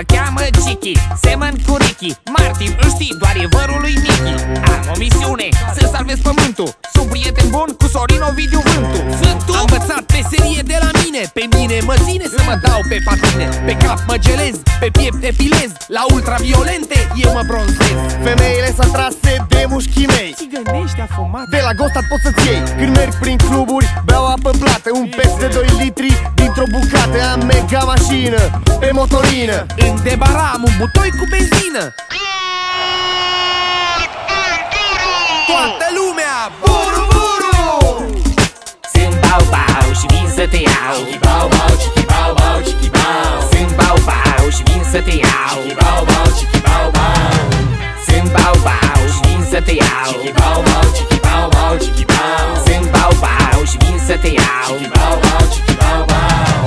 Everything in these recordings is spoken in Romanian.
Mă cheamă Chichi, semăn cu Ricky. Martin, îl știi, doar e vărul lui Mickey Am o misiune, să salvez pământul. Sunt prieten bun cu Sorin Ovidiu Vântu. Vântu? Am învățat meserie de la mine. Pe mine mă ține să mă dau pe patine Pe cap mă gelez, pe piept epilez La ultraviolente eu mă bronzez. Femeile s-a trase de mușchii mei Țigănești afumat De la Gostat poți să-ți iei. Când merg prin cluburi, beau apă plată. Un pes de 2 litri dintr-o bucată. Am mega mașină, pe motorină. În debara am un butoi cu benzină. Toată lumea, buru buru! Sunt bau bau și vin să te iau. Bau, bau, chichi, bau, bau, chichi, bau. Sunt bau bau și vin să te iau. Chichi, bau, bau, chichi, bau, bau. Sunt bau bau și vin să te iau. Chichi, bau, bau, chichi, bau, bau, chichi, bau, bau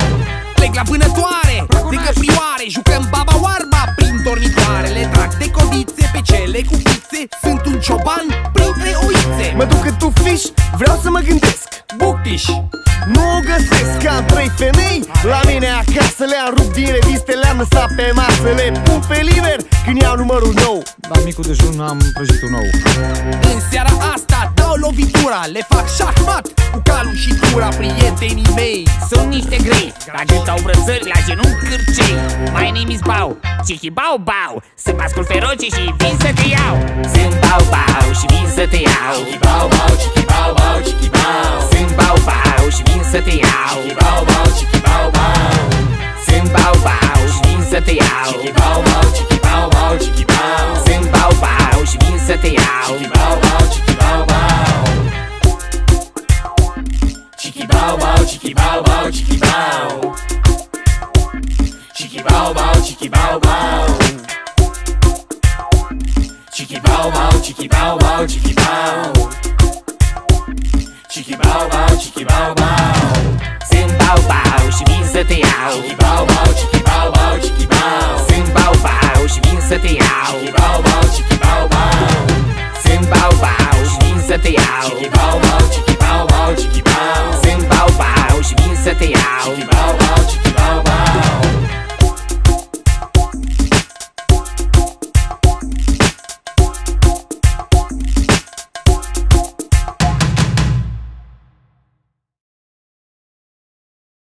Plec la vânătoare, de căprioare Jucăm baba oarba prin dormitoare Le trag de codițe pe cele cu fițe. Sunt un cioban printre oițe Mă duc în tufiș, vreau să mă gândesc. Buctiș Nu o găsesc, am trei femei La mine acasă le-am rupt din reviste Le-am lăsat pe masă, le pun pe liber Când iau numărul nou. La micul dejun am prăjitul nou. În seara asta dau lovitura Le fac șahmat cu calul și tura Prietenii mei. Sunt niște grei Dacă au brăzări la genunchi cârcei. My name is Bau, Chichi Bau Bau. Sunt mascul feroce și vin să te iau. Sunt Bau Bau și vin să te iau. Chichi, bau, bau, chichi, bau, bau, chichi, bau. Sunt Bau Bau și vin să te iau. Chichi, bau, bau, chichi, bau, bau. Sunt Bau Bau și vin să te iau. Chichi, bau, bau, chichi, bau, Chichi, bau, bau, chichi, bau, bau, chichi, bau Chichi, bau, bau, chichi, bau, bau Chichi, bau, bau, chichi, bau, bau, chichi, bau. Chichi, bau, bau, chichi, bau, bau Sunt Bau Bau și vin să te iau Chichi, bau, bau, chichi, bau, bau, yow. Chiki bow bow, chiki bow bow.